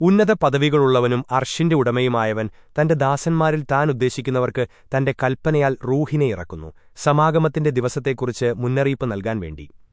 ഉന്നത പദവികളുള്ളവനും അർഷിന്റെ ഉടമയുമായവൻ തന്റെ ദാസന്മാരിൽ താൻ ഉദ്ദേശിക്കുന്നവർക്ക് തന്റെ കൽപ്പനയാൽ റൂഹിനെ ഇറക്കുന്നു. സമാഗമത്തിന്റെ ദിവസത്തെക്കുറിച്ച് മുന്നറിയിപ്പ് നൽകാൻ വേണ്ടി.